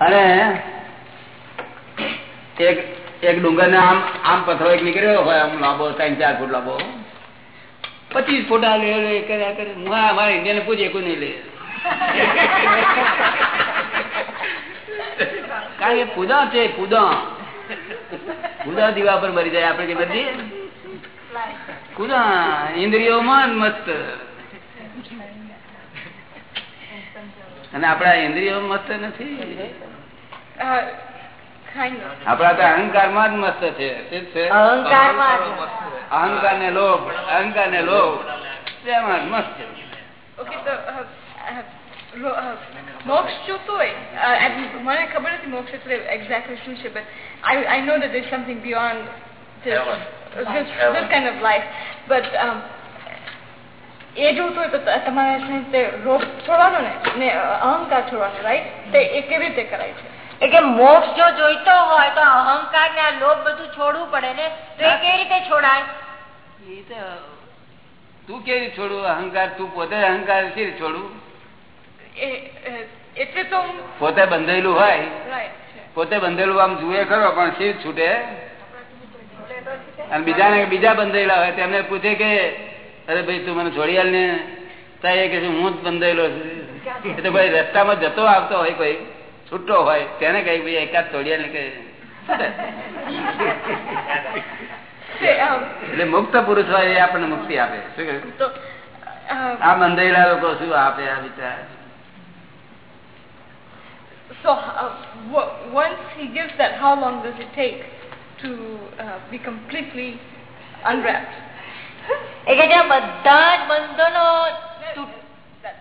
અને એક એક ડુંગર ને આમ આમ પથરો એક નીકળ્યો હોય, આમ લાંબો, ત્રણ, ચાર ફૂટ લાંબો. પચીસ ફોટા કર્યા કરે હું અમારે ઇન્ડિયા ને પૂછે કોઈ નહીં લે. કારણ કે પૂજા છે, પૂદા. પૂદા દીવા પર મરી જાય, આપણે કે બધી પૂજા ઇન્દ્રિયોમાં મસ્ત. અને આપણા ઇન્દ્રિયો મસ્ત નથી. આપડા તો અહંકારમાં જ મસ્ત છે અહંકાર ને લોભ અહંકાર ને લોભ તેમાં મસ્ત મોક્ષ જોતો હોય મને ખબર નથી મોક્ષ એટલે એક્ઝેક્ટલી શું છે but I I know that is something beyond this, this, this kind of life. But um, એ જોતું હોય તો તમારે તે રોગ છોડવાનો ને ને અહંકાર છોડવાનો રાઈટ તે એ કેવી રીતે કરાય છે? એટલે મોક્ષ જો જોઈતો હોય તો અહંકાર ને આ લોભ બધું છોડવું પડે ને તો એ કેવી રીતે છોડાય? તું કેવી છોડવું અહંકાર તું પોતે અહંકાર છોડું? છોડવું એટલે તો પોતે બંધેલું હોય. પોતે બંધેલું આમ જુએ ખરો પણ શીર છૂટે? અને બીજા બીજા બંધેલા હોય તેમને પૂછે કે અરે ભાઈ તું મને છોડી આલ ને એ કે હું જ બંધાયેલો છું. તો ભાઈ રસ્તામાં જતો આવતો હોય કોઈ છૂટો હોય તેને કઈ ભાઈ એકાદ છોડી હાલ ને કે. એટલે મુક્ત પુરુષ હોય એ આપણને મુક્તિ આપે. શું કહ્યું? આ બંધાયેલા લોકો શું આપે આ વિચાર? So uh, once he gives that, how long does it take to uh, be completely unwrapped? એ કે જ્યાં બધા જ બંધનો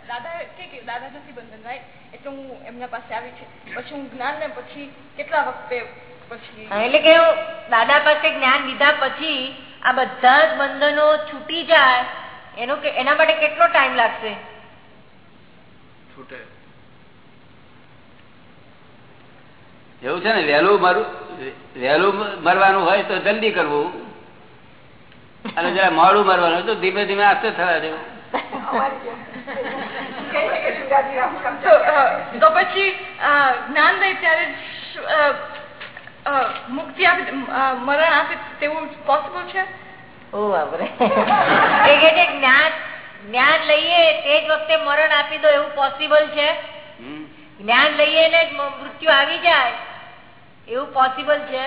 દાદા કે દાદા નથી બંધન ભાઈ એટલે હું એમના પાસે આવી છે. પછી હું જ્ઞાન ને પછી કેટલા વખતે પછી એટલે કે દાદા પાસે જ્ઞાન લીધા પછી આ બધા જ બંધનો છૂટી જાય એનો એના માટે કેટલો ટાઈમ લાગશે? છૂટે. એવું છે ને વહેલું મારું વહેલું મરવાનું હોય તો જલ્દી કરવું. અને જરા મોડું મરવાનું તો ધીમે ધીમે આસ્તે થવા દેવું તો પછી જ્ઞાન દઈ ત્યારે મુક્તિ આપી મરણ આપે તેવું પોસિબલ છે? ઓ બાપરે. જ્ઞાન જ્ઞાન લઈએ તે જ વખતે મરણ આપી દો એવું પોસિબલ છે? જ્ઞાન લઈએ ને મૃત્યુ આવી જાય એવું પોસિબલ છે?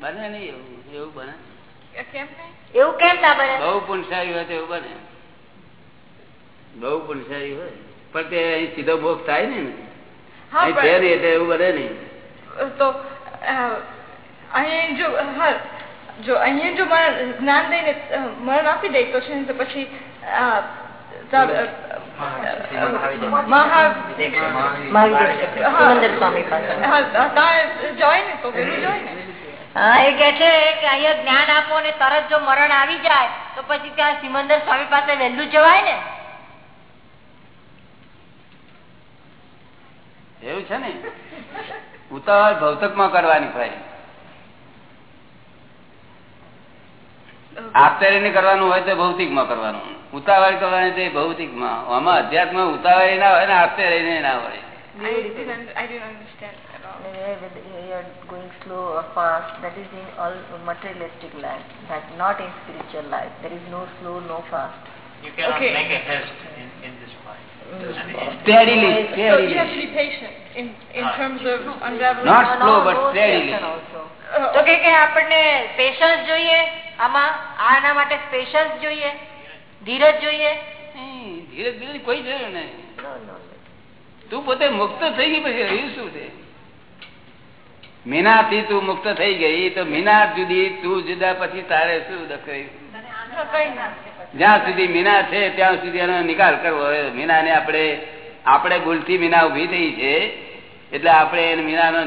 બને નહીં એવું એવું બને. નહીં એવું કેમ ના બને? બહુ પુણસારી હોય તો એવું બને. બહુ પુણસારી હોય. પણ તે અહીં સીધો મોક્ષ થાય ને છે નહીં એટલે એવું બને નહીં. તો અહીંયા જો હા જો અહીંયા જો મરણ જ્ઞાન દઈને મરણ આપી દે તો છે ને તો પછી જાય ને તો પેલું જાય ને. એ કે છે કે અહીંયા જ્ઞાન આપો ને તરત જો મરણ આવી જાય તો પછી ત્યાં સિમંદર સ્વામી પાસે વહેલું જવાય ને. એવું છે ને? ઉતાવળ ભૌતકમાં કરવાની ભાઈ આશ્ચર્ય ને કરવાનું હોય તો ભૌતિકમાં કરવાનું. ઉતાવળ કરવાની તો ભૌતિકમાં આમાં અધ્યાત્મ ઉતાવળ ના હોય ને આશ્ચર્ય ના હોય. At all. You are going slow or fast, that is in all materialistic life, that not in spiritual life. There is no slow, no fast. You cannot Okay. make a haste in, in this life. steadily steadily. So you have to be patient in, in Right. terms of unraveling. Not slow, but steadily. Uh, તો કે કે આપણને patience જોઈએ આમાં આના માટે patience જોઈએ ધીરજ જોઈએ ધીરજ બીરજ કોઈ જરૂર નહીં No, no, no. તું પોતે મુક્ત થઈ ગઈ પછી રહ્યું શું છે મીના થી તું મુક્ત થઈ ગઈ તો મીના જુદી, તું જુદા, પછી તારે શું ના. જ્યાં સુધી મીના છે, ત્યાં સુધી એનો નિકાલ કરવો. હવે મીનાને આપણે આપણે ભૂલથી મીના ઊભી થઈ છે, એટલે આપણે એને મીનાનો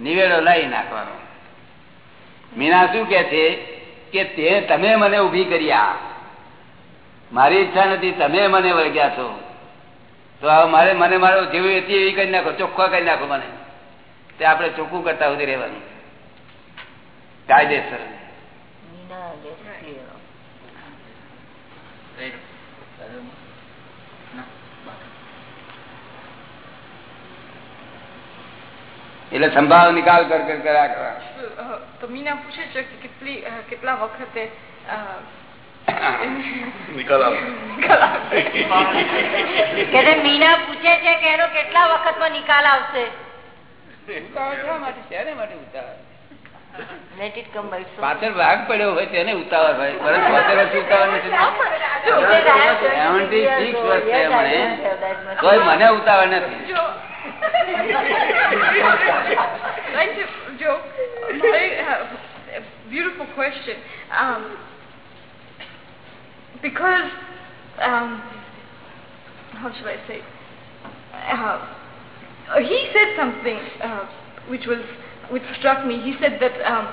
નિવેડો લાવી નાખવાનો. મીના શું કે છે કે તે તમે મને ઊભી કર્યા. મારી ઈચ્છા નથી, તમે મને વળગ્યા છો. તો મારે, મને મારો જેવી હતી એવી કરી નાખો, ચોખ્ખો કરી નાખો મને. તે આપણે ચોખ્ખું કરતા સુધી રહેવાનું. કાયદેસર. એટલે સંભાવ નિકાલ કર કર કર્યા કરવા. તો મીના પૂછે છે કે કેટલી કેટલા વખતે નિકાલ મીના પૂછે છે કે એનો કેટલા વખતમાં નિકાલ આવશે? ઉતાવળ શા માટે શેને માટે ઉતાવળ Let it come by so. પાછળ ભાગ પડ્યો હોય તેને ઉતાવળ ભાઈ બરસ બોતેર વર્ષ ઉતાવળ નથી જો, He said, I have 26 Seventy years six old. વર્ષ Yes, થયા I મને. don't have that much. તોય મને ઉતાવળ નથી જો right Joe very uh, beautiful question um, because um, how should I say uh, he said something uh, which was which struck me he said that um,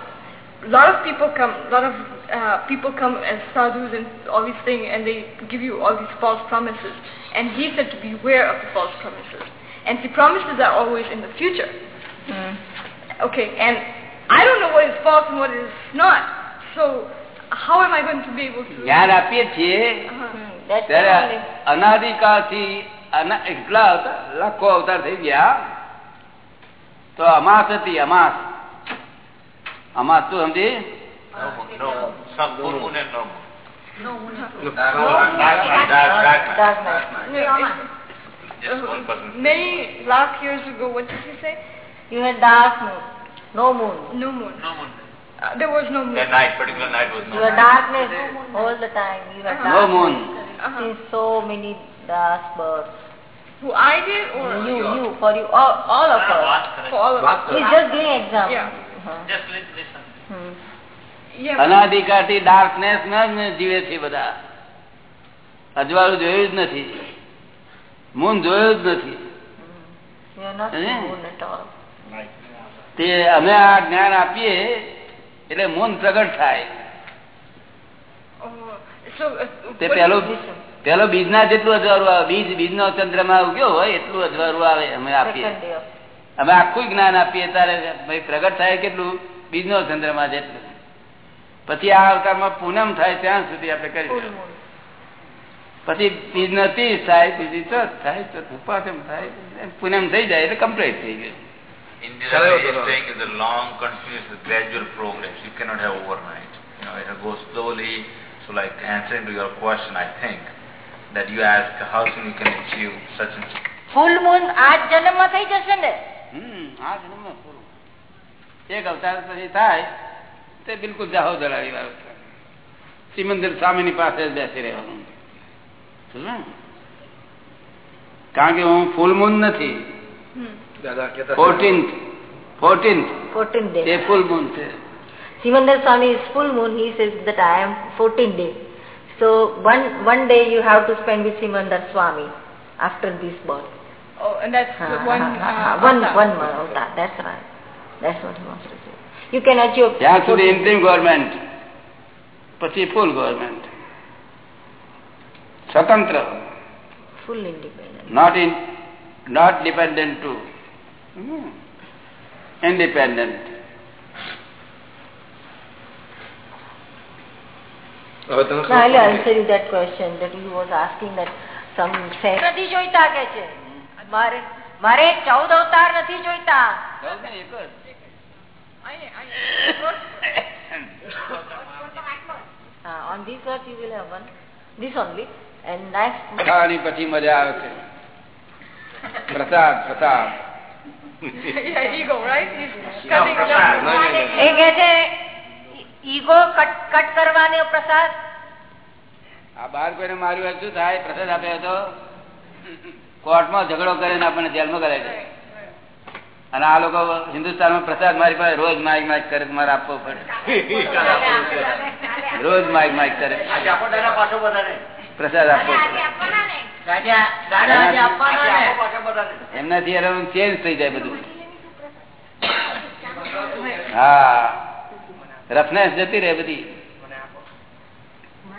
a lot of people come a lot of uh, people come as sadhus and all these things and they give you all these false promises and he said to beware of the false promises and the promises are always in the future Okay, and I don't know what is false and what is not. So how am I going to be able to? જ્ઞાન આપીએ છીએ Uh-huh. That's ત્યારે only. અનાદિકાળથી અના- એટલા અવતાર- લાખો અવતાર થઈ ગયા તો અમાસ હતી અમાસ અમાસ તું સમજી No moon, no moon. Moon no moon. Many lakh years ago, what did you say? You had dark moon. No moon. No moon. No moon. Uh, there was no moon. That night, particular night was no You had darkness all the time. You had Uh-huh. No dark moon Uh-huh. Since so many births. Who I did, or You, you, for you, all, all of us. for all of us? He's just giving example. Yeah. Uh-huh. Just listen. Hmm. અનાધિકારથી ડાર્કનેસમાં જીવે છે બધા અજવાળું જોયું જ નથી moon જોયું જ નથી. તે અમે આ જ્ઞાન આપીએ એટલે મૂન પ્રગટ થાય Oh, uh, તે what- પેલું બીજ ના જેટલું અજવાળું આવે બીજ બીજનો ચંદ્રમાં ઉગ્યો હોય એટલું અજવાળું આવે અમે આપીએ અમે આખું જ્ઞાન આપીએ તારે પ્રગટ થાય કેટલું બીજનો ચંદ્રમાં જેટલું પછી આ અવતારમાં પૂનમ થાય ત્યાં સુધી આપણે કરીશું પછી બીજ નો ત્રીસ થાય બીજી ચોથ થાય ચોથું પાંચમ થાય પૂનમ થઈ જાય એટલે કમ્પ્લીટ થઈ ગયું Indira is saying is a long, continuous, gradual progress. You cannot have overnight. You know, it goes slowly. So, like answering to your question, I think that you ask how soon you can achieve such and such. full moon આ જન્મમાં થઈ જશે ને? હમ આ જન્મમાં પૂરું એક અવતાર પછી થાય તે બિલકુલ જાહો દળાવી વાળું થાય. સિમંદર સ્વામીની પાસે જ બેસી રહેવાનું? કારણ કે હું ફૂલ મૂન નથી. Hmm. ફોર્ટીન્થ ફોર્ટીન્થ 14 એ ફૂલ મૂન છે. Simandhar Swami is full moon He says that I am 14 day. So one one day you have to spend with him Swami after this birth. Oh, and that's ha, one ha, ha, uh, one avtar. one avtar. That's right. That's what he wants to say. You can achieve. Yes, to the interim government, but the full government, Swatantra. Full independent. Not in, not dependent to. Hmm. Independent. Now I'll answer you that question that he was asking that some say નથી જોઈતા કે છે મારે મારે ચૌદ અવતાર નથી જોઈતા I, I, uh, on this earth you will have one, this only, and next ખાવાની પછી મજા આવે છે પ્રસાદ પ્રસાદ right? He's cutting it down. Ego cut cut કરવાનો પ્રસાદ? આ બાર કોઈને માર્યું હોય શું થાય? પ્રસાદ આપ્યો તો? કોર્ટમાં ઝઘડો કરીને આપણને જેલમાં કરે છે અને આ લોકો હિન્દુસ્તાનમાં પ્રસાદ મારી પાસે રોજ માઇક માઇક કરે મારે આપવો પડે. રોજ માઇક માઇક કરે. પ્રસાદ આપવો પડે. એમનાથી એનું ચેન્જ થઈ જાય બધું. હા. રફનેસ જતી રહે બધી.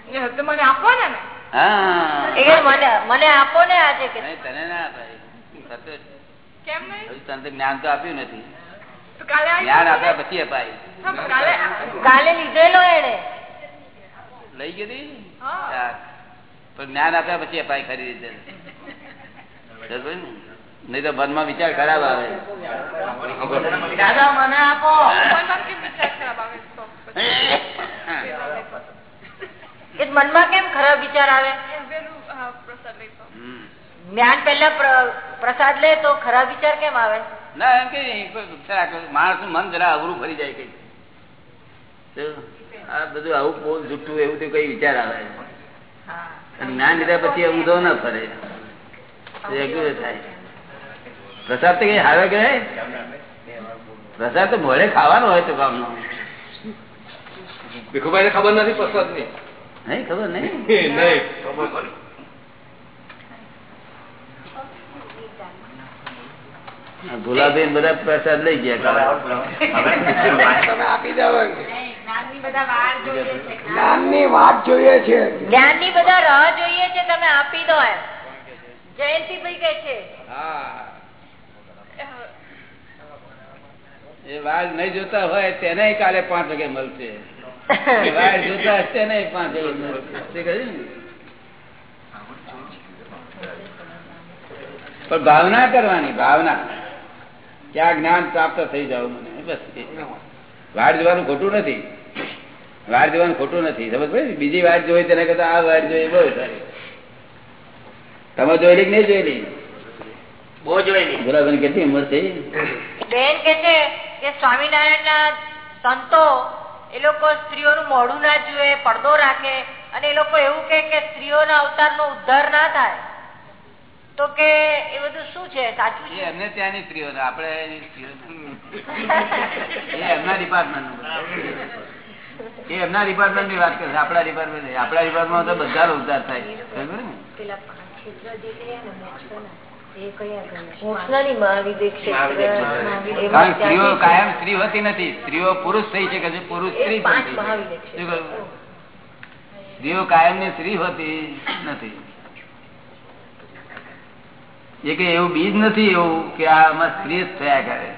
મને આપવાના ને હા. એ કે મને મને આપો ને આજે તને ના અપાય થતું જ. કેમ નહીં? હજુ તને જ્ઞાન તો આપ્યું નથી. તો કાલે આવી જ્ઞાન આપ્યા પછી અપાય. કાલે કાલે લીધેલો એને લઈ. હા. પણ જ્ઞાન આપ્યા પછી અપાય ખરી રીતે. નહીં નહીં તો મનમાં વિચાર ખરાબ આવે. દાદા મને આપો મનમાં કેમ વિચાર ખરાબ આવે તો પછી એ મનમાં કેમ ખરાબ વિચાર આવે. જ્ઞાન પહેલા પ્ર- પ્રસાદ લે તો ખરાબ વિચાર કેમ આવે? ના એમ કે માણસનું મન જરા અવરું ફરી જાય કઈ આ બધું આવું બહુ જુઠ્ઠું એવું તો કઈ વિચાર આવે જ્ઞાન લીધા પછી ઊંધો ના ફરે. થાય? પ્રસાદ તો કઈ હારે કે પ્રસાદ તો મોડે ખાવાનો હોય તો કામનો ભીખુભાઈ ખબર નથી પ્રસાદની નહીં ખબર નહીં? નહીં બધા પ્રસાદ લઈ ગયા આપી દેવા. જ્ઞાનની બધા જોઈએ છે જ્ઞાનની વાત જોઈએ છે. જ્ઞાનની બધા રાહ જોઈએ છે તમે આપી દો એમ. જયંતિભાઈ કે છે. એ વાળ નહીં જોતા હોય તેને કાલે પાંચ વાગે મળશે. જોતા હશે પાંચ? પણ ભાવના કરવાની ભાવના. ક્યાં આ જ્ઞાન પ્રાપ્ત થઈ જાવ મને બસ વાર જોવાનું ખોટું નથી. વાર જોવાનું ખોટું નથી સમજ પડી? બીજી વાર જોઈ તેના કરતા આ વાર જોઈ બહુ સારી. તમે જોયેલી કે નહીં જોયેલી? બહુ જોયેલી. ગુલાબની કેટલી ઉંમર થઈ? બેન કે છે કે સ્વામિનારાયણ ના સંતો એ લોકો સ્ત્રીઓનું મોઢું ના જુએ પડદો રાખે અને એ લોકો એવું કે કે સ્ત્રીઓના અવતારનો ઉદ્ધાર ના થાય. તો કે એ બધું શું છે? સાચું છે? એમને ત્યાંની સ્ત્રીઓ આપડે આપણે એ એમના ડિપાર્ટમેન્ટ એ એમના ડિપાર્ટમેન્ટની વાત કરે છે. આપણા ડિપાર્ટમેન્ટ નહીં. આપણા ડિપાર્ટમેન્ટ તો બધા ઉદ્ધાર થાય. ને મોક્ષનાની મહાવિદ્ય ક્ષેત્ર એમાં કારણ કે સ્ત્રીઓ કાયમ સ્ત્રી હોતી નથી. સ્ત્રીઓ પુરુષ થઈ શકે છે. પુરુષ સ્ત્રી પાંચ પણ થઈ મહાવિદ્ય શકે. ક્ષેત્ર. શું કહ્યું? સ્ત્રીઓ કાયમની સ્ત્રી હોતી નથી. એ કે એવું બીજ નથી એવું કે આમાં સ્ત્રી જ થયા કરે.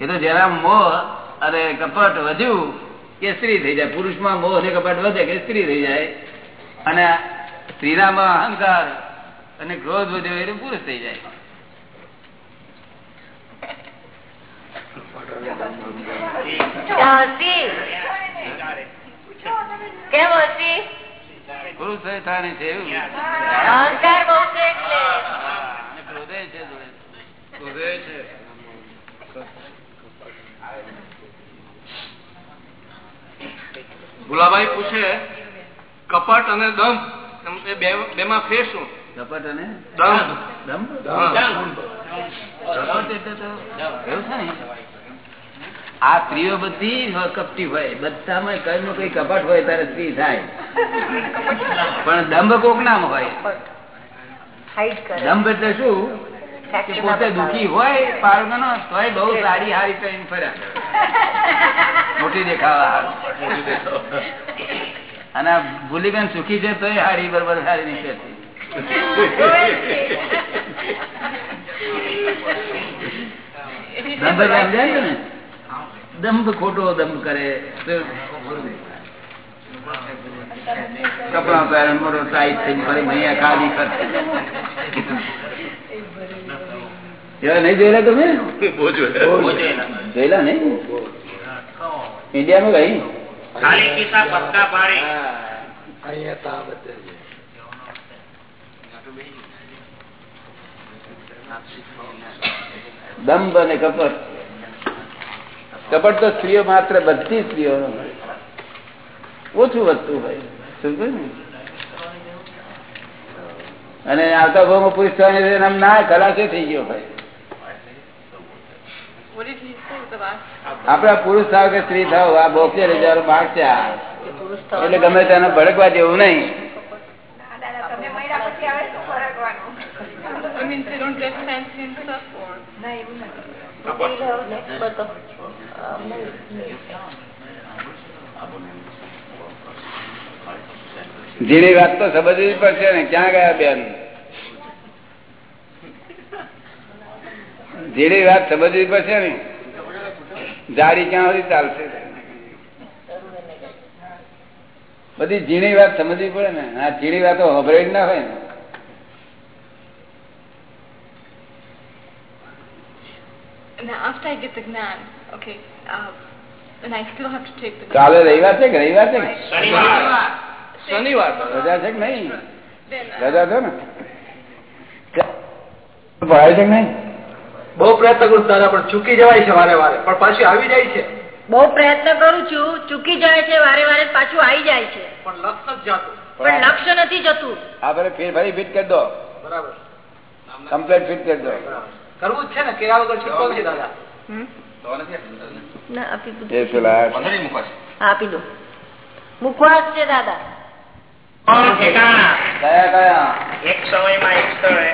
એ તો જરા મોહ અને કપટ વધ્યું કે સ્ત્રી થઈ જાય. પુરુષમાં મોહ અને કપટ વધે કે સ્ત્રી થઈ જાય. અને સ્ત્રીનામાં અહંકાર અને ક્રોધ વધ્યો એટલે પુરુષ થઈ જાય. ભુલાભાઈ પૂછે, કપટ અને દમ બે માં ફેર શું કપટ અને આ સ્ત્રીઓ બધી કપટી હોય બધામાં કઈ નું કઈ કપટ હોય ત્યારે સ્ત્રી થાય. પણ દંભ કોક નામ હોય દંભ એટલે શું? કે પોતે દુખી હોય નો તોય બહુ સારી હારી ટ્રેન ફર્યા મોટી દેખાવા અને ભૂલી ભૂલીબેન સુખી છે તોય હારી બરોબર સારી નીકળતી. દંભ સમજાય ને? દંભ ખોટો દંભ કરે. કપડા પહેરણ મોટો ટાઈટ થઈને ફરી મૈયા ખાલી કરશે એવા નહીં જોયેલા તમે? જોયેલા. નહીં? ઇન્ડિયામાં કઈ ખાલી પત્તા પાડી. અહીંયા તા બધે દંભ અને કપટ. કપટ તો સ્ત્રીઓ માત્ર બધી સ્ત્રીઓ ઓછું વધતું ભાઈ સમજો ને? અને આવતા ભાવમાં પુરુષ થવાની નામ ના, ખલાસે થઈ ગયો last? આપડા પુરુષ થાવ કે સ્ત્રી થાવ, આ બોક્સર હજાર માર્ક છે એટલે ગમે તેને ભડકવા જેવું નહીં. I mean, they don't get fancy and stuff, or બતો. ઝીણી વાત તો સમજવી પડશે ને ક્યાં ગયા બેન ઝીણી વાત સમજવી પડશે ને જાડી ક્યાં સુધી ચાલશે બધી ઝીણી વાત સમજવી પડે ને આ ઝીણી વાતો હભરાઈ જ ના હોય ને now after I get the gnan, okay, uh, and I still have to take the કાલે રવિવાર છે કે રવિવાર છે? શનિવાર. શનિવાર રજા છે કે નહીં? Uh, રજા છે ને? ભરાય છે કે નહીં? બહુ પ્રયત્ન કરું તારા પણ ચૂકી જવાય છે વારે વારે. પણ પાછી આવી જાય છે. બહુ પ્રયત્ન કરું છું ચૂકી જાય છે વારે વારે પાછું આવી જાય છે. પણ લક્ષ નથી જતું. પણ લક્ષ નથી જતું. આ ભલે ફેર ફરી ફિટ કરી દો. બરાબર. કમ્પ્લેટ ફિટ કરી દો. કરવું જ છે ને કર્યા વગર છૂટકો નથી દાદા ના આપી દો. એ પેલા હા, આપી દો. મુખવાસ છે દાદા. કયા કયા? એક સમયમાં એક સ્થળે.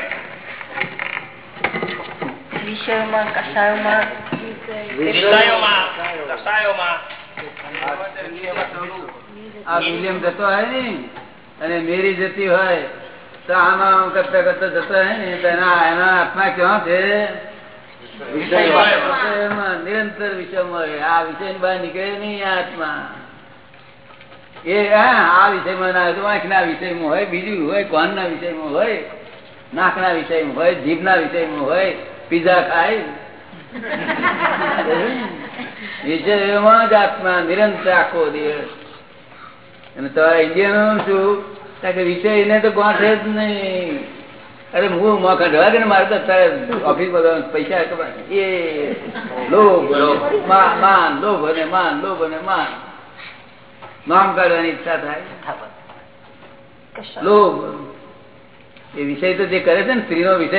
વિષયોમાં કષાયોમાં વિષયોમાં કસાયોમાં આ વિલિયમ જતો હોય ને અને મેરી જતી હોય તો આમ આમ કરતા કરતા જતો હોય ને તો એના આત્મા ક્યાં છે? નિરંતર વિષયમાં. આ વિષય બહાર નીકળે નહીં આત્મા એ આ વિષયમાં ના હોય આંખના વિષયમાં હોય બીજું હોય કોનના વિષયમાં હોય નાકના વિષયમાં હોય જીભના વિષયમાં હોય પીઝા ખાય. વિષયમાં જ આત્મા નિરંતર આખો દિવસ. અને તો ઇન્ડિયન શું? વિષય એને તો ગોઠે જ નહીં. અરે હું મોખા ઢવા કે મારે તો અત્યારે ઓફિસમાં પૈસા એ લોભ માન લોભ અને માન લોભ અને માન. નામ કાઢવાની ઈચ્છા થાય. લોભ. એ વિષય તો જે કરે છે ને સ્ત્રીનો વિષય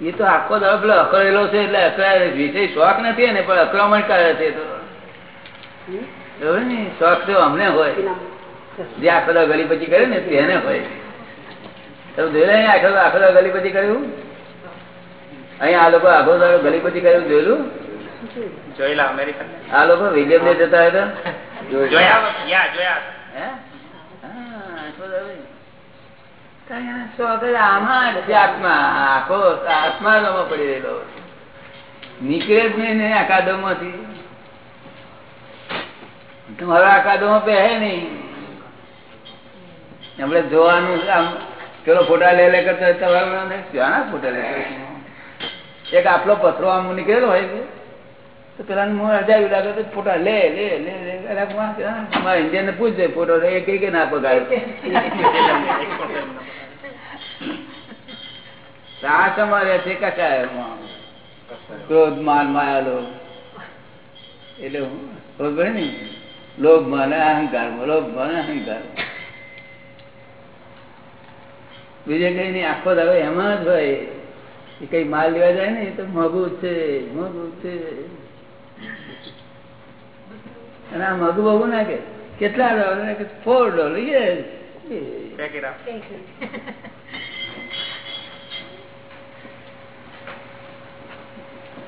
એ તો આખો દાડો પેલો અકળેલો છે એટલે અકળાય. વિષય શોખ નથી ને પણ અકળામણ કરે છે તો. ને? શોખ તો અમને હોય. જે આખો ગલી પછી કરે ને એને હોય. તમે જોયેલા અહીં આખો આખો ગલી પછી કર્યું? અહીંયા આ લોકો આખો સારો ગલી પછી કર્યું જોયેલું? જોયેલા અમેરિકન. આ લોકો વિલિયમ ને જતા હતા જોયા જોયા. નીકળે જ નહીં અકાદો કાદવમાંથી તમારો આ માં પહે નહીં. આપણે જોવાનું આમ પેલો ફોટા લે લે કરતો ફોટા લે એક આટલો પથરો આમ નીકળેલો હોય છે, તો પેલા મોં હજાવી ફોટા લે લે લે ઇન્ડિયન પૂછજે ફોટો ના કચાયમાં ક્રોધ માન માયાલો. એટલે હું ને? લોભ માને અહંકાર લોભ માને અહંકાર બીજે કઈ નહીં આખો દાવે એમાં જ હોય. એ કઈ માલ લેવા જાય ને તો મોઘું છે મોઘું છે. અને આ મોઘું બહુ ના કે કેટલા ડોલર કે ફોર ડોલર યસ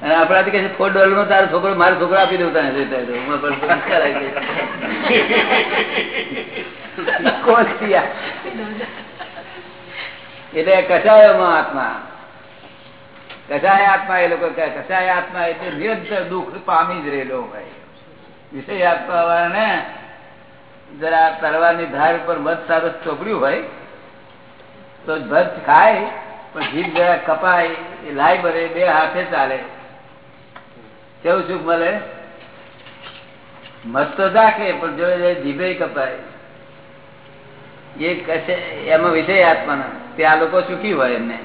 અને આપણાથી કહે છે ફોર ડોલર નો તારો છોકરો મારો છોકરો આપી દઉં તને. કોણ? એટલે કસાયોમાં આત્મા કસાય આત્મા, એ લોકો કહે કસાય આત્મા એટલે નિરંતર દુઃખ પામી જ રહેલો ભાઈ. વિષય આત્મા વાળાને જરા તરવાની ધાર ઉપર મધ સારસ ચોપડ્યું હોય, તો ભજ ખાય, પણ જીભ જરા કપાય, એ લાય ભરે બે હાથે ચાલે. કેવું સુખ મળે? મધ તો રાખે પણ જો જીભે કપાય. એ કશે, એમાં વિષય આત્માના. તે આ લોકો સુખી હોય એમને.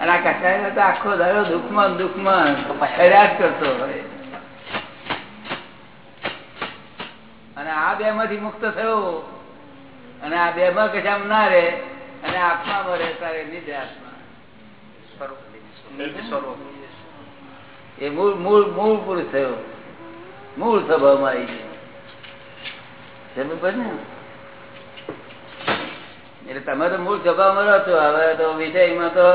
અને આ કસાય તો આખો દાડો દુઃખમાં દુઃખમાં કર્યા કરતો હોય. અને આ બે માંથી મુક્ત થયો. અને આ બે માં કશામાં ના રે અને આત્મા રે તારે નિજ આત્મા. સ્વરૂપ એ મૂળ મૂળ મૂળ પુરુષ થયો. મૂળ સ્વભાવમાં આવી ગયો. સમજ ને? એટલે તમે તો મૂળ સ્વભાવમાં રહો છો. હવે તો વિષયમાં તો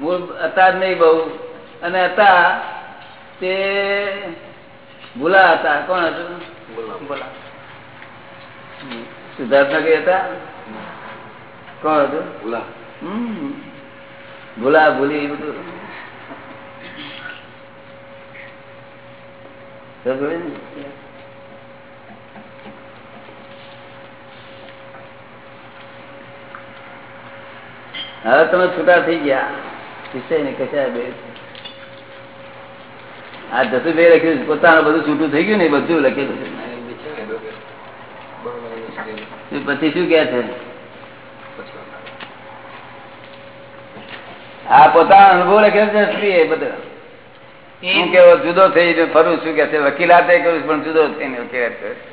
મૂળ હતા જ નહીં બહુ. અને હતા તે ભૂલા હતા. કોણ હતું? બોલા સિદ્ધાર્થનગર હતા? કોણ હતું? ભૂલા. હમ. ભૂલા ભૂલી એ બધું સમજ પડી ને? હવે તમે છૂટા થઈ ગયા. વિષય કશા બે આ જસુભાઈ લખ્યું પોતાનું બધું છૂટું થઈ ગયું ને બધું લખેલું છે. પછી શું કે છે? આ પોતાનો અનુભવ લખેલો છે જસુભાઈ બધો. હું કેવો, જુદો થઈ ફરું છું કે છે, વકીલાતે કરું પણ જુદો થઈને વકીલાત કરું છું.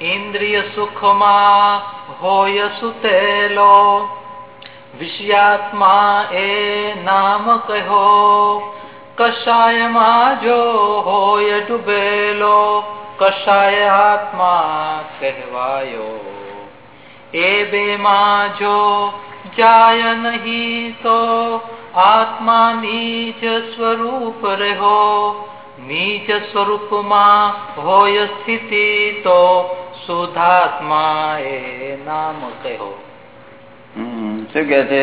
ઇન્દ્રિય સુખમાં હોય સુતેલો. વિષયાત્મા એ નામ કહો. કષાયમાં જો હોય ડૂબેલો કષાય આત્મા કહેવાયો. એ બેમાં જો જાય નહીં તો આત્મા નીજ સ્વરૂપ રહો નીજ સ્વરૂપમાં હોય સ્થિતિ તો શુદ્ધાત્મા એ નામ કહો શું કે છે?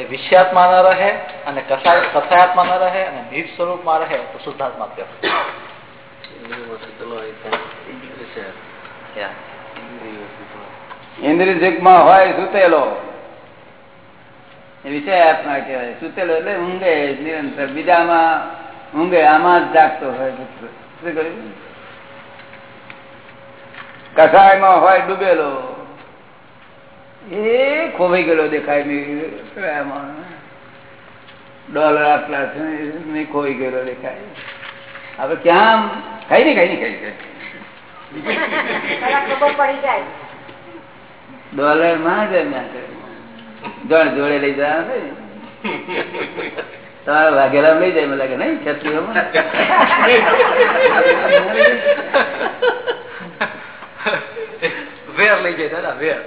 એ વિષયાત્મા ના રહે અને કસાય કસાયાત્મા ન રહે અને નીજ સ્વરૂપમાં રહે તો શુદ્ધાત્મા કહો. હોય સુતેલો. કહેવાય. સુતેલો એટલે ઊંઘે નિરંતર. બીજામાં ઊંઘે આમાં જ જાગતો હોય શું કર્યું કસાયમાં હોય ડૂબેલો. એ ખોવાઈ ગયેલો દેખાય ડોલર આટલા છે ખોઈ ગયેલો દેખાય. હવે ક્યાં? કઈ નહીં કઈ નઈ કઈ ડોલરમાં જણ જોડે લઈ જવા તમારા વાઘેલા લઈ જાય લાગે નહીં છત્રીઓમાં? વેર લઈ જાય દાદા વેર.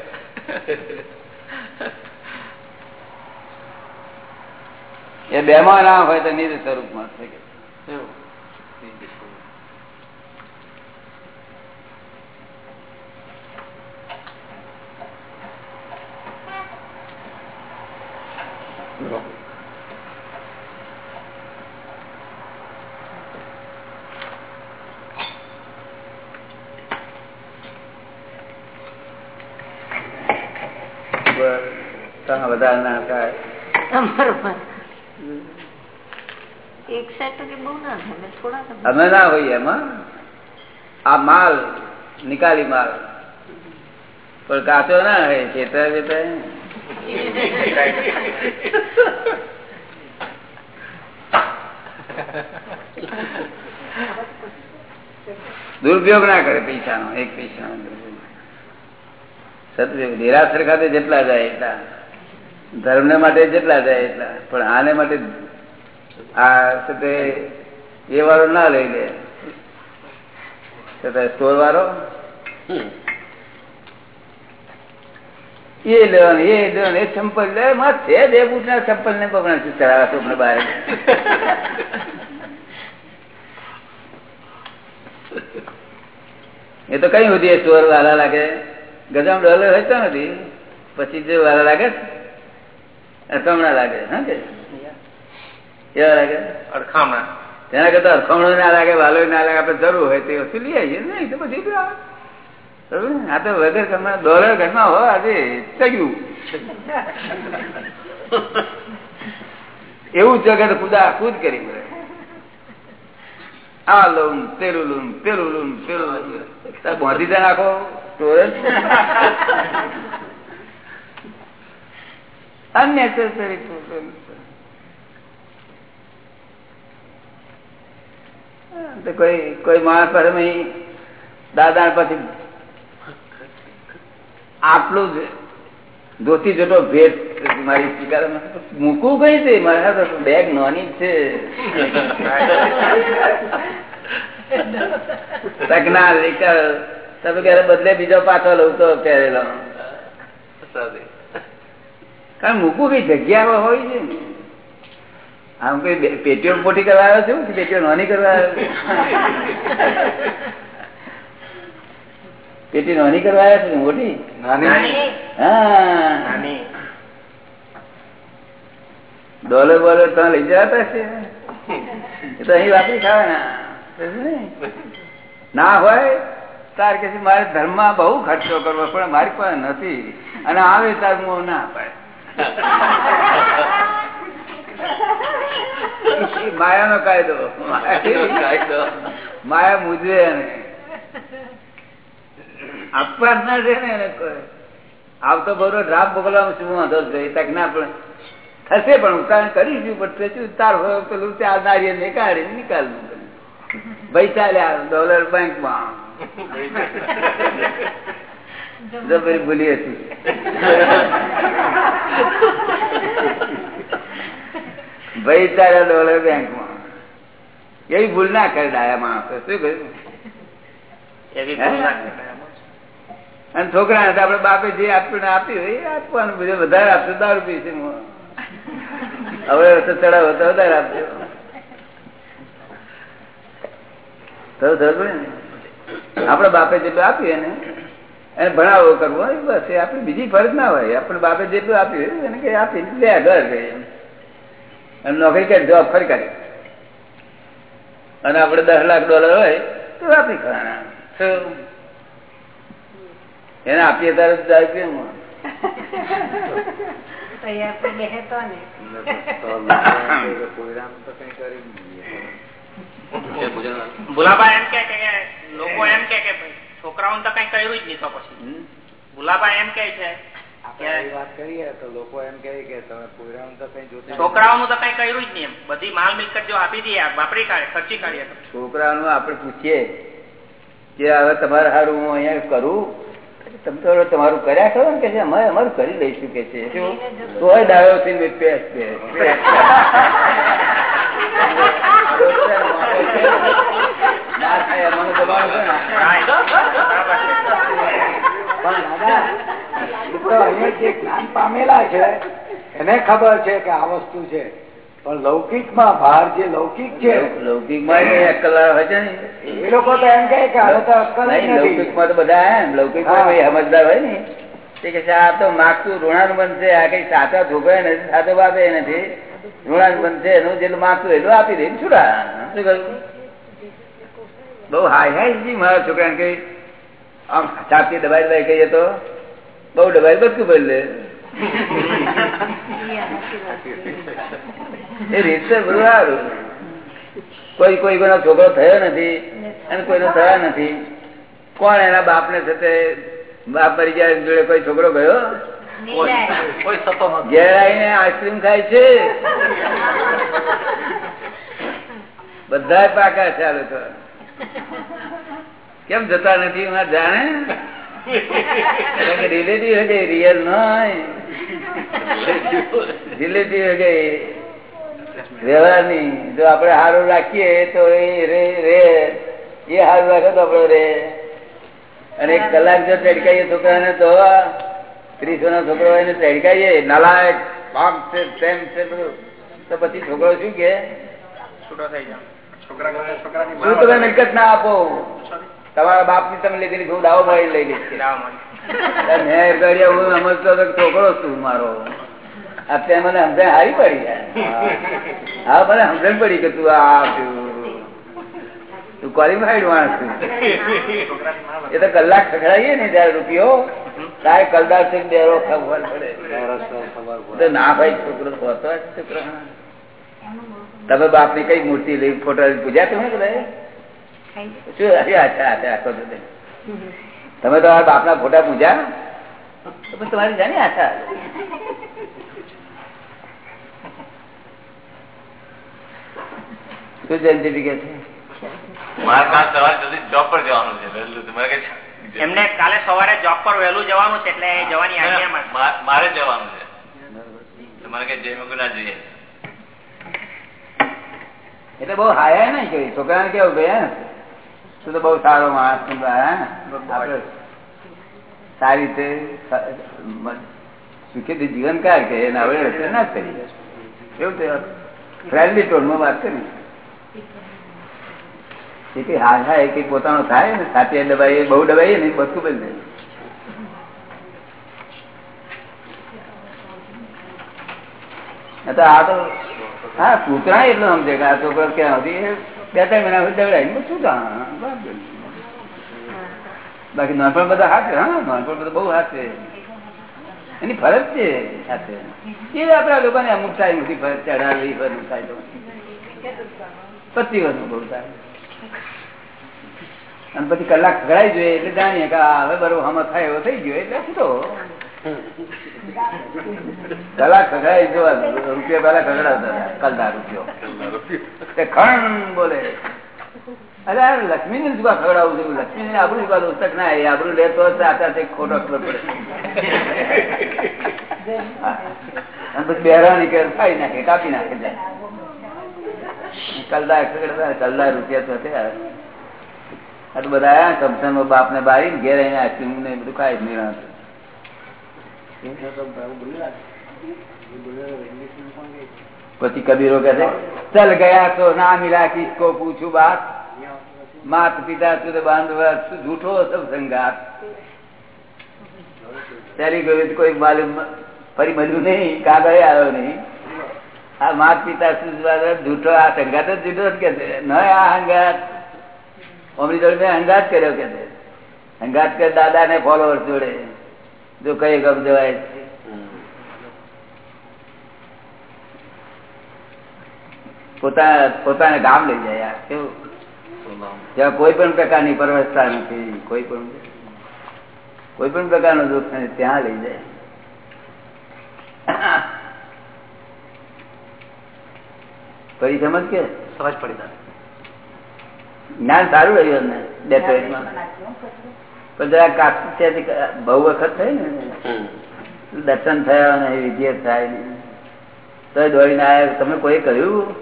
એ બે માં ના હોય તો નિધ સ્વરૂપમાં થઈ ગયું બસ. તમે વધારે ના થાય અમે ના હોઈએ એમાં આ માલ નિકાલી માલ. પણ કાચો ના હોય ખેતર બેતર દુરુપયોગ ના કરે પૈસાનો એક પૈસાનો સદુપયોગ. દેરાસર ખાતે જેટલા જાય એટલા. ધર્મ ને માટે જેટલા જાય એટલા. પણ આને માટે આ સાથે એ વાળો ના લઈ લે. સ્ટોર વાળો? એ લેવાનું એ લેવાનું એ ચંપલ લે. માં છે બે બુટ ના ચંપલ ને બગણા શું ચડાવે છોકરા બહાર. એ તો કઈ સુધી સ્ટોર વાળા લાગે? ગજામ ડોલર હોય તો નથી. પછી જે વાળા લાગે અકમણા લાગે હા કે? કેવા લાગે? અડખામણા. તેના કરતા અરખમણો ના લાગે વાલો ના લાગે આપડે જરૂર હોય તે વસ્તુ લઈ આવીએ નહીં તો પછી બી આવે. બરોબર ને? આ તો વગર ઘરમાં ડોલર ઘરમાં હો આજે ચગ્યું એવું જગત ખુદા ખુદ કરી પડે આ લોન પેલું લોન પેલું લોન પેલું બાંધી નાખો સ્ટોરેજ unnecessary problems. તો કોઈ કોઈ માણસ પર દાદા પછી આટલું જ ધોતી જતો ભેટ મારી સ્વીકાર મૂકવું કઈ છે? મારા તો બેગ નાની જ છે. તમે ક્યારે બદલે બીજો પાછો લઉં તો પહેરેલો કારણ મૂકવું કઈ જગ્યા હોય છે ને? આમ કઈ પેટીઓ મોટી કરવા આવ્યો છું? કે પેટીઓ નોની કરવા આવ્યો પેટી નોની કરવા આવ્યા છે મોટી? નાની. ડોલર બોલર તમે લઈ જતા છે એ તો અહીં વાપરી ખાવાના. ના? હોય તાર કે મારે મારે ધર્મમાં બહુ ખર્ચો કરવો પણ મારી પાસે નથી. અને આવે તાર હું ના પાડે. માયા નો કાયદો. કાયદો. માયા મૂજવે એને. આપવા ના છે ને એને આવતો બરો રામ ભોગવવામાં શું વાંધો છે? તક ના પણ થશે પણ ઉતારણ કરીશું પડશે શું તાર પેલું ત્યાં નારીએ નીકાળી નીકાળવું ભાઈ ચાલ્યા ડોલર બેંકમાં ભૂલી હતી ભાઈ તારા ડોલર બેંકમાં એવી ભૂલ ના કરે ડાયા માણસો શું કહ્યું. અને છોકરા હતા આપડે બાપે જે આપણને આપ્યું એ આપવાનું બીજું વધારે આપશે દારૂ પીશે હવે ચડાવો તો વધારે આપજો. તો ખબર આપડે બાપે જેટલું આપ્યું એને એને ભણાવો કરવો બસ એ આપણી બીજી ફરજ ના હોય. આપણે બાપે જેટલું આપ્યું એને કઈ આપી લે ઘર ગઈ અને નોકરી કરી જોબ ફરી કરી. અને આપણે દસ લાખ ડોલર હોય તો આપી ખાણા એને આપીએ તારે જાય કેમ? ભુલાભાઈ એમ કે કે લોકો એમ કે કે ભાઈ. છોકરાઓને તો કઈ કર્યું જ નહીં તો પછી. ભુલાભાઈ એમ કે છે કે વાત કરીએ તો લોકો એમ કહે કે તમે પોયરાનું તો કઈ જોતા છોકરાઓનું તો કઈ કર્યું જ નહીં બધી માલ મિલકત જો આપી દઈએ વાપરી કાઢે ખર્ચી કાઢીએ તો. આપણે પૂછીએ કે હવે તમારે સારું હું અહીંયા કરું? તમે તો તમારું કર્યા કરો ને કે છે? અમે અમારું કરી લઈશું કે છે? તોય ડાયો થી પેસ પણ જે જ્ઞાન પામેલા છે. એને ખબર છે કે આ વસ્તુ છે પણ લૌકિકમાં બહાર જે લૌકિક છે છે ને એ લોકો તો એમ કે નથી લૌકિકમાં તો બધા એમ લૌકિકમાં સમજદાર હોય ને તે બનશે નથી. સાચો બાપે નથી એનું જેટલું માગતું એટલું આપી દે. છૂટા શું કહ્યું? બહુ હાય હાય મારા છોકરાને કઈ. આમ છાતી દબાઈ દબાઈ કહીએ તો બહુ દબાઈ બધું બોલ લે. એ રીત બધું સારું. કોઈ કોઈ કોઈનો છોકરો થયો નથી અને કોઈનો થયા નથી. કોણ એના બાપ ને સાથે બાપ મરી જાય જોડે કોઈ છોકરો ગયો? થતો ઘેર આવીને આઈસ્ક્રીમ ખાય છે. બધા પાકા ચાલુ તો કેમ જતા નથી? જાણે? રિલેટિવ હે રિયલ નય રિલેટિવ હે ગઈ વ્યવહારની. જો આપણે સારું રાખીએ તો એ રે રે. એ સારું રાખે તો આપડે રે. અને એક કલાક જો ચડકાઈએ છોકરાને તો ત્રીસો નો છોકરો એને ચડકાઈએ, નાલાયક. બાપ છે, તેમ છે બધું તો પછી છોકરો શું કે? છૂટો થઈ છોકરાની શું તમે મિલકત ના આપો? તમારા બાપની તમે લીધેલી હું દાવો ભાઈ લઈ લીધી મેં કર્યા હું સમજતો હતો છોકરો છું મારો. અત્યારે મને સમજણ હારી પડી હા મને સમજણ પડી કે તું આ તું ક્વોલિફાઈડ માણસ છું. એ તો કલાક ખખડાવીએ ને જયારે રૂપિયો. તારે કલદાર સિંહ બેરો ખબર પડે. ના ભાઈ છોકરો હોતો છોકરો તમે બાપની કઈ મૂર્તિ લઈ ફોટો પૂજા તમે શું આખો તમે તમારા બાપ ના ફોટા પૂજા? તમારી જાણી આશા શું જયંતિ કે છે? મારે કાલ સવારે જલ્દી જોબ પર જવાનું છે વહેલું તમારે કે છે? એમને કાલે સવારે જોબ પર વહેલું જવાનું છે એટલે જવાની મારે જવાનું છે. તમારે જય મગુ ના જઈએ. એટલે બહુ હાયા નહીં કોઈ છોકરાને કેવું ભાઈ તું તો બહુ સારો માણસ સારી રીતે સુખી જીવન કાર કે એને હવે ના કરી. એવું તે ફ્રેન્ડલી ટોનમાં વાત કરી. એ હા હા એક એક પોતાનો થાય ને સાથે દબાઈએ બહુ દબાઈએ ને બધું બંધ જાય તો આ તો હા કૂતરા એટલું સમજે કે આ છોકરો ક્યાં હતી બે ત્રણ મહિના સુધી દવડાય શું બાકી નાનપણ બધા હાથે, હા, નાનપણ બધા બહુ હાથે. એની ફરજ છે સાથે એ આપડા લોકોને અમુક ટાઈમ સુધી ફરજ ચઢાવી ફરજ થાય પચીસ વર્ષ બહુ થાય. અને પછી કલાક ખગડાઈ જોઈએ એટલે જાણીએ કે હવે બરોબર હમ થાય એવો થઈ ગયો, એટલે તો? જોવા રૂપિયા પેલા ખગડાવતા કલદા રૂપિયો. ખણ બોલે. અરે લક્ષ્મી ને જુગા ખગડાવું છું? લક્ષ્મી ને આપણું જુગા દોસ્તક ના એ લેતો આતા ખોટો પડે. અને પછી બેરા નીકળે ફાઈ નાખે કાપી નાખે જાય. કલદા ખગડતા કલદા રૂપિયા તો થયા. તો બધા કમસન બાપ ને બારી ઘેર આઈસ્ક્રીમ ને બધું ખાય નિરાંત પછી કબીરો કે છે, ચલ ગયા તો ના મિલા કિસકો પૂછું બાત માત પિતા તું બાંધવા જૂઠો સબ સંગાત. ગયું કોઈ માલુમ ફરી મળ્યું નહીં, કાગળ આવ્યો નહીં. આ માત પિતા જૂઠો, આ સંગાત જ જૂઠો જ કે છે. ન આ હંગાત અમરી જોડે મેં અંગાત કર્યો કે છે. અંગાત કર દાદા ને ફોલોવર જોડે. જો કઈ ગપ જવાય પોતાના પોતાને ગામ લઈ જાય યાર કેવું? ત્યાં કોઈ પણ પ્રકારની પરવસ્થા નથી કોઈ પણ કોઈ પણ પ્રકારનો દુઃખ નથી ત્યાં લઈ જાય. પડી સમજ કે? સમજ પડી જ્ઞાન સારું રહ્યું એમને ડેટોરેટમાં પણ જરા કાચું છે બહુ વખત થઈ ને? દર્શન થયા ને વિધિ થાય. ને તો દોડીને આવ્યા તમે કોઈ કહ્યું?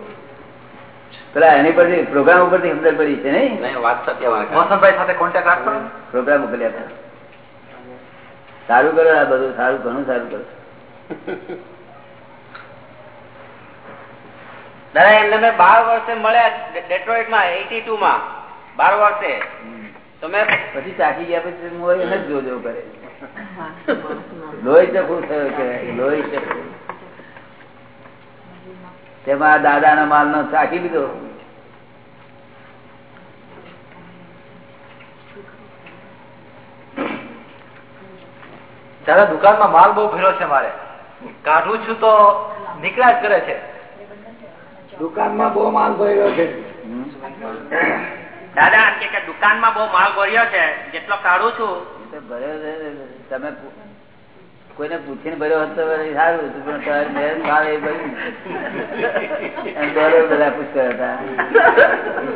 પેલા એની પરથી પ્રોગ્રામ ઉપરથી સમજણ પડી છે નહીં? મોસમભાઈ સાથે. કોન્ટેક્ટ રાખો પ્રોગ્રામ મોકલ્યા હતા. સારું કરો આ બધું સારું ઘણું સારું કરો. દાદા એમને મેં બાર વર્ષે મળ્યા ડેટ્રોઇટમાં એટી ટુ માં બાર વર્ષે. તો મેં પછી ચાકી ગયા પછી હું એને જ જોજો કરે. લોહી ચકું થયો કે લોહી ચકું તેમાં દાદા ના માલ નો ચાકી લીધો. દાદા દુકાનમાં માલ બહુ ભર્યો છે મારે. કાઢું છું તો નીકળ્યા જ કરે છે. દુકાનમાં બહુ માલ ભર્યો છે. દાદા કે કે દુકાનમાં બહુ માલ ભર્યો છે જેટલો કાઢું છું. તમે કોઈને પૂછીને ભર્યો હતો સારું હતું પણ મેં ભાવ એ ભર્યું. અને ડોલર બધા પૂછતા હતા.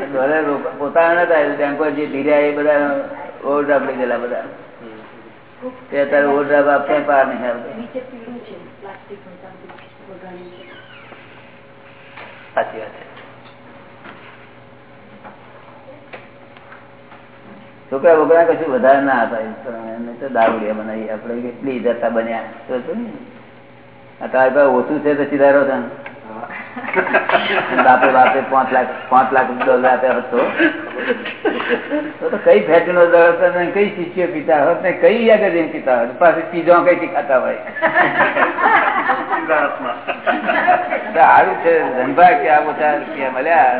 ડોલર પોતાના નતા બેંકો જે ધીર્યા એ બધા ઓવરડ્રાફ્ટ લઈ ગયેલા બધા. તે અત્યારે ઓવરડ્રાફ્ટ આપતા પાર નહીં આવતો સાચી વાત છે. છોકરા બોકરા કશું વધારે ના અપાય એમને તો દારૂડિયા બનાવી આપણે કેટલી જતા બન્યા. તો ને. તારી પાસે ઓછું છે તો સીધા રહો બાપે બાપે પાંચ લાખ પાંચ લાખ ડોલર આપ્યા હતો. તો કઈ ફેશન નો દર હતો કઈ શિષ્ય પીતા હોત ને કઈ આગળ જઈને પીતા હોત? પાછી ચીજો કઈ ખાતા હોય? સારું છે. ધનભા કે આ બધા રૂપિયા મળ્યા.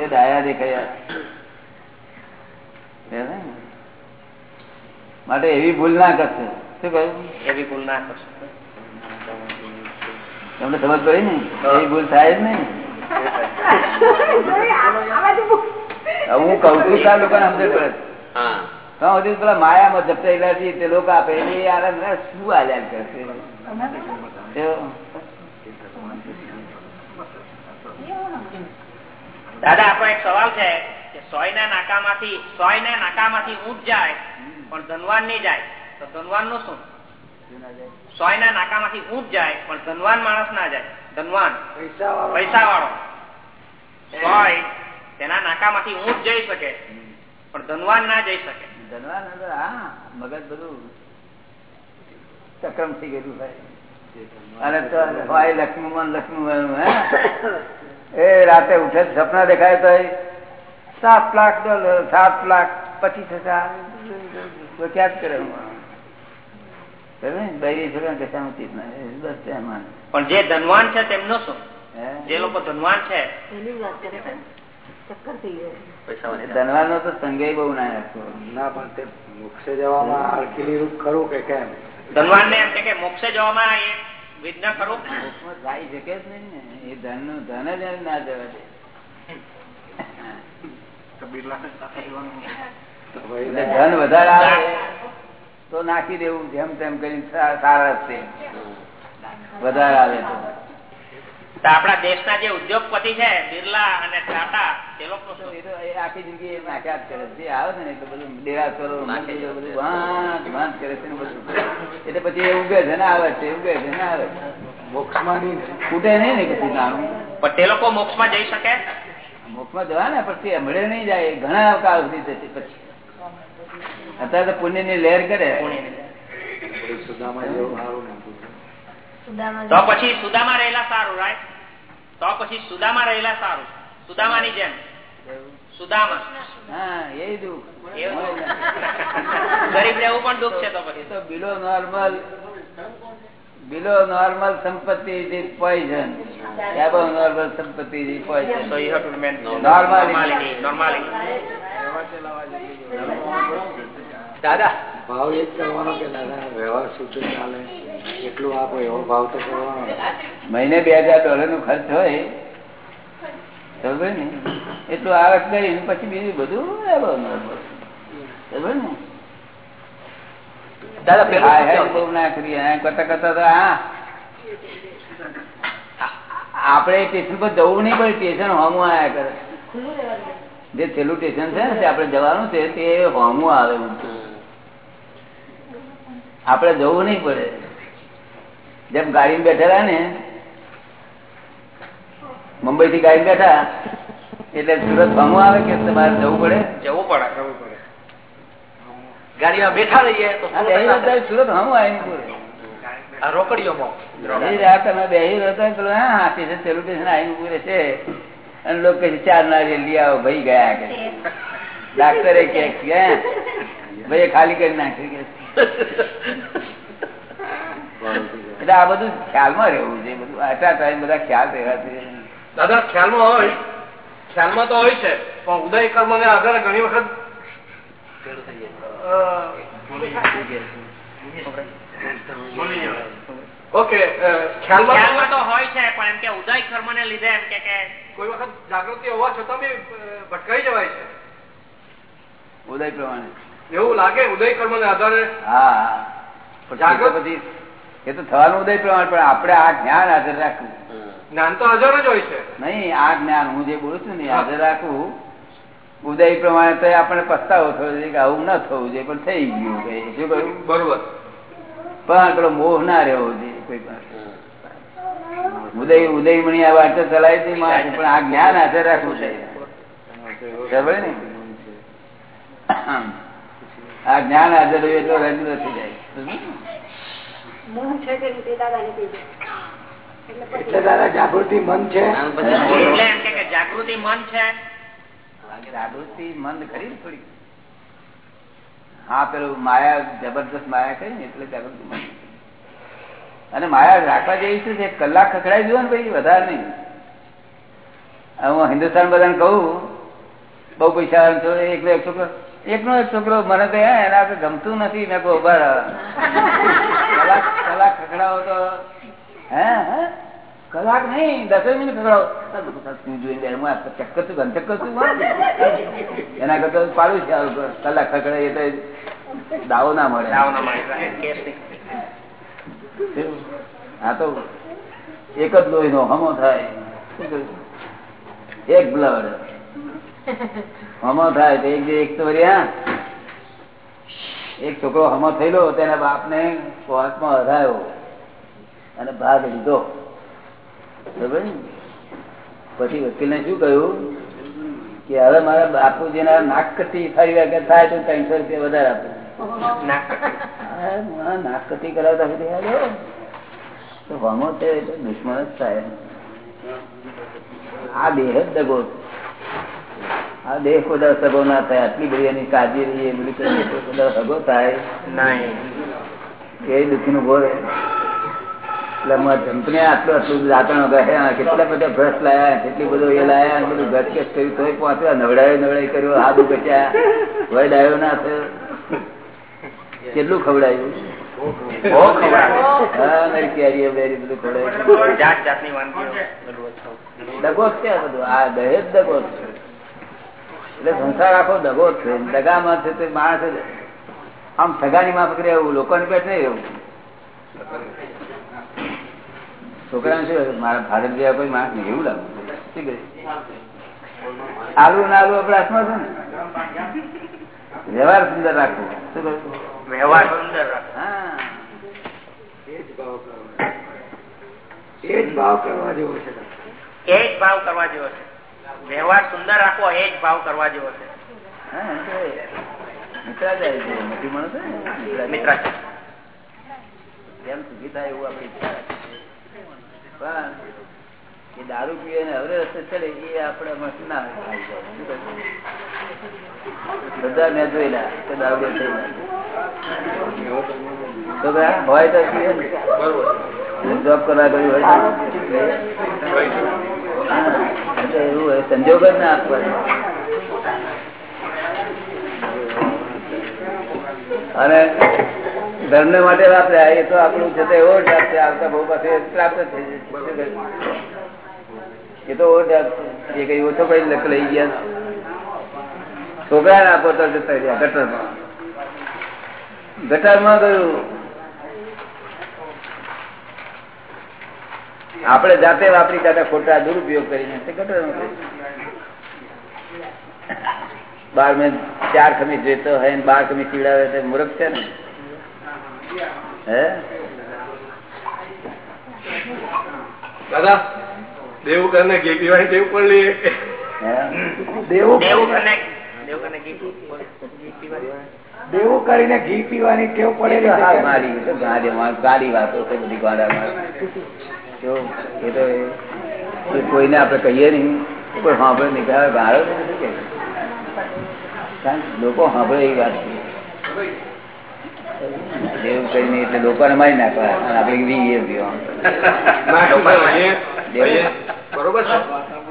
એ દાયા દેખાયા? માટે એવી ભૂલ ના કરશે. શું કહ્યું એવી ભૂલ ના કરશે. તમને સમજ પડી ને? એવી ભૂલ થાય જ નહીં. હું. કઉ છું ત્યાં લોકોને સમજ પડે. પેલા માયામાં તે લોકો આપે. એ આનંદ શું આલ્યા કરશે? દાદા આપણો એક સવાલ છે. સોય ના નાકામાંથી સોય ના નાકામાંથી ઊંટ જાય પણ ધનવાન નહીં જાય. તો ધનવાનનું શું? સોય ના નાકામાંથી ઊંટ જાય પણ ધનવાન માણસ ના જાય. ધનવાન. પૈસા વાળો સોય તેના નાકામાંથી ઊંટ જઈ શકે પણ ધનવાન ના જઈ શકે. ધનવાન અંદર હા મગજ બધું ચક્રમ થઈ ગયેલું ભાઈ અને તો હોય લક્ષ્મીમાં લક્ષ્મીમાં એ રાતે ઉઠે સપના દેખાય તો સાત લાખ ડોલર સાત લાખ પચીસ હજાર. ક્યાં જ કરે પણ જે ધનવાન છે તેમનો શું? જે લોકો ધનવાન છે. ધનવાન નો તો સંગે બહુ ના ના પણ તે મોક્ષે જવામાં અડકેલી રૂપ ખરું કે કેમ? ધનવાન ને એમ કે મોક્ષે જવામાં વિઘ્ન ખરું? મોક્ષમાં જાય શકે જ નહીં ને. એ ધનનું ધન જ ના જવા દે. ધન વધારે આવે તો નાખી દેવું જેમ તેમ કરીને સારા છે. વધારે આવે તો. તો આપણા દેશના જે ઉદ્યોગપતિ છે બિરલા અને ટાટા એ લોકો આખી જિંદગી નાખ્યા જ કરે છે. જે આવે છે ને એટલે બધું ડેરાસરો બધું વાંચ વાંચ કરે છે બધું. એટલે પછી એ ઉગે છે ને આવે છે ઉગે છે ને આવે નહીં ને. ફૂટે નહીં ને પછી નાનું પણ તે લોકો મોક્ષમાં જઈ શકે? મોક્ષમાં જવા ને પછી મળે નહીં જાય ઘણા અવકાળ સુધી જશે પછી. અત્યારે તો પુણ્યની લહેર કરે સુદામા. તો પછી સુદામાં રહેલા સારું રાઈટ તો પછી સુદામાં રહેલા સારું. સુદામાની જેમ. સુદામા. હા એ દુઃખ. એવું? ગરીબ રહેવું પણ દુઃખ છે તો પછી. તો બિલો નોર્મલ બિલો નોર્મલ સંપત્તિ ઇઝ પોઈઝન એબો નોર્મલ સંપત્તિ is poison so you have to remain Normality. normality. દાદા. ભાવ એ જ કરવાનો કે દાદા વ્યવહાર સૂચન ચાલે? એટલું આપો એવો ભાવ તો કરવાનો. મહિને બે હજાર ડોલર નો ખર્ચ હોય. સમજે ને? એટલું આવક કરીને પછી બીજું બધું એબો નોર્મલ સમજે ને? દાદા પેલું હા, શું હે, કહેવું? બહુ ના કરીએ કરતા કરતા તો હા. આપણે સ્ટેશન પર જવું નહીં પડે સ્ટેશન હોમું આયા કરે. જે છેલ્લું સ્ટેશન છે ને આપણે જવાનું છે તે હોમું આવે. આપણે જવું નહીં પડે. જેમ ગાડીમાં બેઠેલા ને મુંબઈ થી ગાડી બેઠા એટલે સુરત હોમું આવે કે તમારે જવું પડે? જવું પડે જવું પડે. ગાડીમાં બેઠા રહીએ તો સુરત હું આવી પૂરે આ રોકડીઓમાં બેહી રહ્યા તમે બેહી રહેતા પેલું હા હા સ્ટેશન છેલ્લું સ્ટેશન આવીને પૂરે છે. અને લોકો ચાર નારિયેળ લઈ આવો ભાઈ ગયા કે ડાક્ટરે કે કે, ભાઈ ખાલી કરી નાખ્યું એટલે આ બધું ખ્યાલમાં રહેવું છે બધું આટલા ટાઈમ બધા ખ્યાલ રહેવાથી દાદા ખ્યાલમાં હોય. ખ્યાલમાં તો હોય છે પણ ઉદય કર્મ ને આધારે ઘણી વખત ઓકે ખ્યાલમાં ખ્યાલમાં તો હોય છે પણ એમ કે ઉદય કર્મ ને લીધે એમ કે કે કોઈ વખત જાગૃતિ હોવા છતાં બી ભટકાઈ જવાય છે. ઉદય પ્રમાણે. એવું લાગે ઉદય કર્મ ને આધારે હા હા. પણ એ તો પછી એ તો થવાનું ઉદય પ્રમાણે પણ આપણે આ જ્ઞાન હાજર રાખવું. જ્ઞાન તો હાજર જ હોય છે. નહીં આ જ્ઞાન હું જે બોલું છું ને એ હાજર રાખવું ઉદય પ્રમાણે તો આપણને પસ્તાવો થયો છે કે આવું ન થવું જોઈએ પણ થઈ ગયું કે શું કહ્યું? બરોબર. પણ આટલો મોહ ના રહેવો જોઈએ કોઈ પણ. ઉદય ઉદયમણી આ વાત ચલાવી હતી પણ આ જ્ઞાન હાથે રાખવું છે. ખબર ને આ જ્ઞાન હાજર હોય એટલે રજૂ નથી જાય એટલે દાદા જાગૃતિ મન છે. એટલે એમ કે કે જાગૃતિ મન છે. જાગૃતિ મંદ કરી થોડી હા, પેલું માયા જબરદસ્ત માયા કરી ને એટલે જાગૃતિ મંદ. અને માયા રાખવા જેવી છે કલાક ખખડાઈ જુઓ ને ભાઈ વધારે નહીં. હું હિન્દુસ્તાન બધાને કહું, બહુ પૈસા એકનો એક છોકરો. એકનો એક છોકરો મને તો એના આગળ ગમતું નથી. મેં કહું, ઊભા કલાક કલાક ખખડાવો તો હે હે? કલાક નહીં દસ મિનિટ આ ચક્કર છું ચક્કર છું એના કરતા પાડું છે કલાક ખખડાય એ તો દાવો ના મળે. હા તો એક જ લોહી નો હમો થાય. એક બ્લડ હમો થાય તો એક એક તો વળી એક છોકરો હમો થયેલો તેના બાપને કોર્ટમાં હરાયો અને ભાગ લીધો. બરાબર? ને? પછી વકીલને શું કહ્યું? કે હવે મારા બાપુજીના નાક કટી ફરી વાગે થાય તો ત્રણસો રૂપિયા વધારે આપો. નાક કટી? કરાવતા. તો હમો છે એટલે દુશ્મન જ થાય. આ દેહ જ દગો. આ દેહ કોઈ સગો ના થાય. આટલી બધી એની કાળજી રહી એ બધું સગો થાય. એ દુઃખી નું બોલે એટલે જંપને આટલું આટલું ગયા કેટલા બધા બ્રશ લાયા કેટલી બધું એ લાયા બધું ઘટકેસ કર્યું તોય પહોંચ્યા નવડાયો નવડાઈ કર્યો હાથ બચ્યા વય ડાયો ના થયો. કેટલું ખવડાયું? દગો દગો સંસાર આખો દગો છે. દગામાં છે તે માણસ આમ સગાની માં પકડે એવું લોકોની પેટ નહીં એવું છોકરાને શું મારા ફાધર જેવા કોઈ માણસ નહીં. એવું લાગે. શું કહે? આલુ ને આલુ આપડે હાથમાં છે ને. વ્યવહાર સુંદર રાખવો. શું કહ્યું વ્યવહાર સુંદર હા. એ જ ભાવ કરવા. જેવો છે. એ જ ભાવ કરવા જેવો છે. વ્યવહાર સુંદર રાખવો એ જ ભાવ કરવા જેવો છે. મિત્રાચાર્ય મિત્રાચાર્ય. જેમ સુખી થાય એવું આપડે ઈચ્છા રાખીએ. પણ એ દારૂ પીએ ને હવે રસ્તે ચડે, એ આપણે ના? બધા મેં જોયેલા કે દારૂ તો હોય તો પીએ જોબ કરવા ગયું હોય. એવું હોય, સંજોગ જ ના આપવાનો અને ધર્મ માટે વાપર્યા એ તો આપણું છે તે ઢાક છે, આવતા બહુ પાસે પ્રાપ્ત થઈ એ તો ઢાક છે. એ કઈ ઓછો કઈ લઈ ગયા છોકરા આપો તો જતા રહ્યા ગટરમાં. ગટરમાં ગયું આપણે જાતે વાપરી જાતે ખોટા દુરુપયોગ કરીને ગટરમાં બાર મેં ચાર ખમી જોઈતો હોય બાર ખમી પીડાવે મૂર્ખ છે ને? હે? દાદા દેવું કરીને ઘી પીવાની ટેવ પડી હે? દેવું કરીને- કરીને દેવું કરીને ઘી પીવાની. ટેવ છે. મારી સારી ગાડી વાતો છે બધી ગાડામાં. કોઈને આપણે કહીએ નહીં. કોઈ સાંભળે નહીં. કે ગાળો કે કે લોકો સાંભળે એ વાત છે. દેવું કરીને એટલે લોકોને મારી નાખવા અને આપણે વીએ બરોબર છે.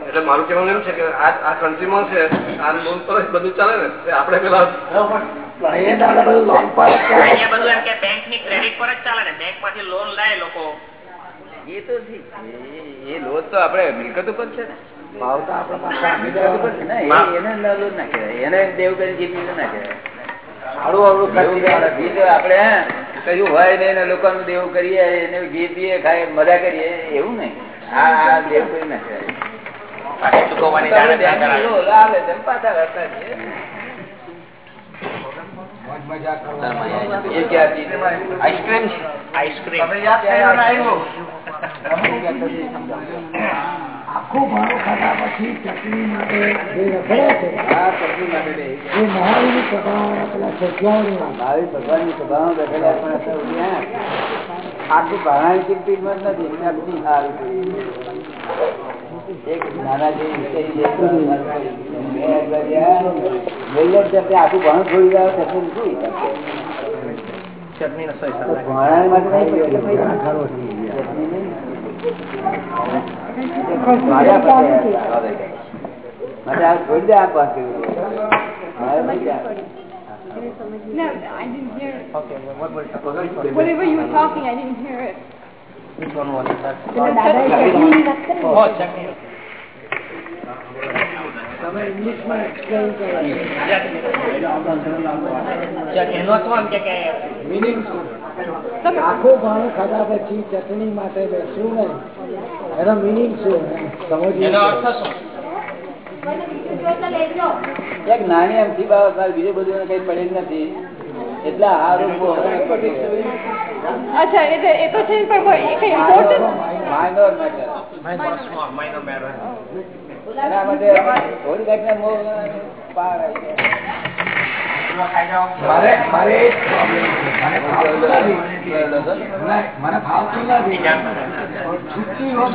એટલે મારું કેવું એમ છે કે આ આ કન્ટ્રીમાં છે આ લોન પર બધું ચાલે ને. આપણે પેલા પણ એ દાદા બધું લોન પર જ ચાલે. અહીંયા બધું એમ કે બેંકની પર ચાલે ને. બેંકમાંથી લોન લે લોકો. એ તો ઠીક એ લોન તો આપણે મિલકત ઉપર છે ને. ભાવ તો આપણા પાસે આપી મિલકત ઉપર છે દેવાનો. ને. એ- એને ના લોન ના એને દેવ કરી જીતી ના કહેવાય. હે, કશું હોય નહીં ને લોકોનું દેવું કરીએ એને ઘી પીએ ખાય મજા કરીએ એવું નહીં. આ આ દેવ કરી ના ના ને ક્યાં ચીજ? Ice cream? Ice cream. આખું ભાણું ખાધા પછી ચટણી માટે જે રખડે છે આ ચટણી માટે બે. એ મહાવીરની સભા પેલા જગ્યાઓની વાત. ભાવિ ભગવાનની સભામાં બેઠેલા પણ અત્યાર સુધી હે, આખી ભાણાની કિંમતીમાં જ નથી એટલે આ બધી સારી પડી. એક નાના જે વિષય જે બે અગરિયા બોલ્યો છે તે આખું ભાણું છોડી જાય ચટણી શું ચટણી નો સોય તો ભાણાની માટે નહીં પડ્યું. ઘણા ખરો થઈ ગયા. ચટણી નહીં. માર્યા પછી આવે. માટે આ છોડી દે આ પાસે મારે નહીં જાય. No, I didn't hear it. Okay, what was Whatever you were talking, I didn't hear it. Which one was that? Oh, તમે ઇંગ્લિશમાં explain કરો. એનો તો એમ કે કે Meaning શું? આખું ભાણું ખાધા પછી ચટણી માટે બેસવું નહીં. એનો મિનિંગ શું શું? એક નાની અમથી બાબત બીજું બધું કઈ પડેલ નથી. એટલે આ રોગ અચ્છા એટલે એ તો છે પણ એ કઈ important માઇનોર મેટર એના માટે થોડી ઘટના મોહ પાર આવી જાય. મારે મારે એ જ problem છે. મને ફાવતું નથી. છૂટતી હોત.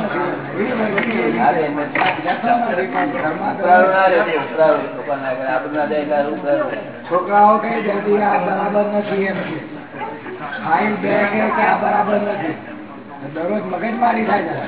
છોકરાઓ કઈ જલ્દી આ બરાબર નથી એમ ફાઇલ બે કે આ બરાબર નથી દરરોજ મગજમારી થાય છે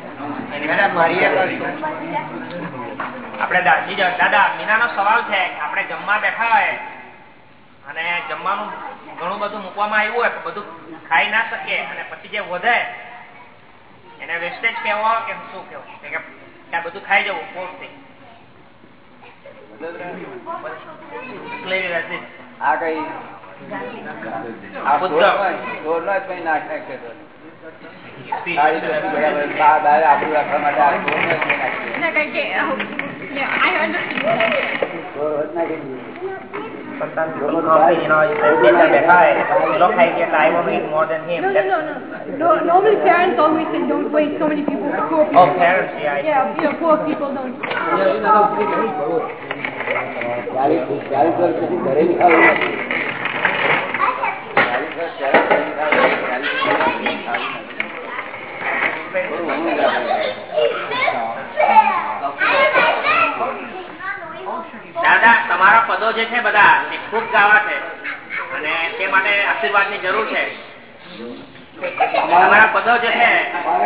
આ આપણે દાદી દાદા મીના નો સવાલ છે આપડે જમવા બેઠા હોય અને જમવાનું ઘણું બધું મૂકવામાં આવ્યું હોય બધું ખાઈ ના શકીએ અને પછી જે વધે એને વેસ્ટેજ કેવો કે શું કેવું કે આ બધું ખાઈ જવું ફોર્સથી. આ કઈ આ દોર નો જ કઈ નાખ Normally parents always say don't waste so many people poor people. Oh, parents, yeah. Yeah, you know, poor people don't. ચાલીસ ચાલીસ વર્ષ પછી ઘરે બી નથી. ચાલીસ વર્ષ ત્યારે ચાલીસ દાદા તમારા પદો જે છે બધા એ ખૂબ ગાવા છે અને તે માટે આશીર્વાદની જરૂર છે. તમારા પદો જે છે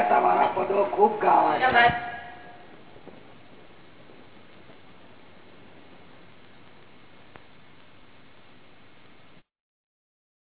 તમારા પદો ખૂબ ગાવા છે.